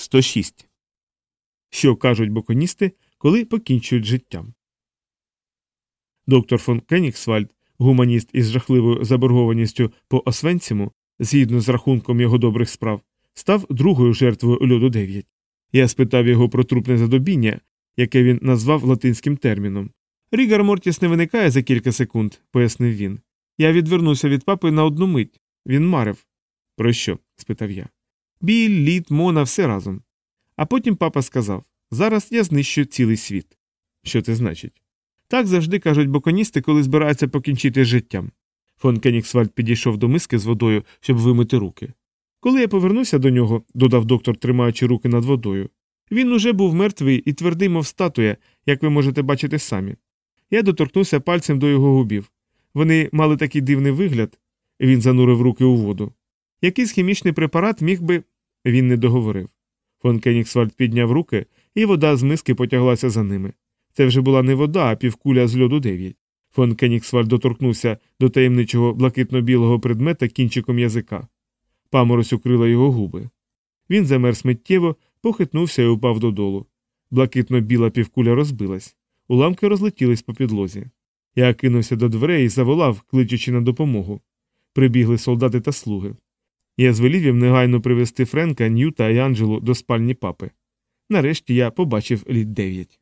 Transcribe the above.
106. Що кажуть боконісти, коли покінчують життям. Доктор фон Кенігсвальд, гуманіст із жахливою заборгованістю по Освенціму, згідно з рахунком його добрих справ, став другою жертвою льоду 9. Я спитав його про трупне задобіння, яке він назвав латинським терміном. Рігар Мортіс не виникає за кілька секунд, пояснив він. Я відвернувся від папи на одну мить. Він марив. Про що? спитав я. Біль, лід, мона, все разом. А потім папа сказав зараз я знищу цілий світ. Що це значить? Так завжди кажуть боконісти, коли збираються покінчити життям. Фон Кенігсвальд підійшов до миски з водою, щоб вимити руки. Коли я повернувся до нього, додав доктор, тримаючи руки над водою, він уже був мертвий і твердий, мов статуя, як ви можете бачити самі. Я доторкнувся пальцем до його губів. Вони мали такий дивний вигляд. Він занурив руки у воду. Якийсь хімічний препарат міг би. Він не договорив. Фон Кенігсвальд підняв руки, і вода з миски потяглася за ними. Це вже була не вода, а півкуля з льоду 9. Фон Кенігсвальд доторкнувся до таємничого блакитно-білого предмета кінчиком язика. Паморозь укрила його губи. Він замерз миттєво, похитнувся і упав додолу. Блакитно-біла півкуля розбилась. Уламки розлетілись по підлозі. Я кинувся до дверей і заволав, кличучи на допомогу. Прибігли солдати та слуги. Я звелів їм негайно привезти Френка, Ньюта і Анджелу до спальні папи. Нарешті я побачив літ дев'ять.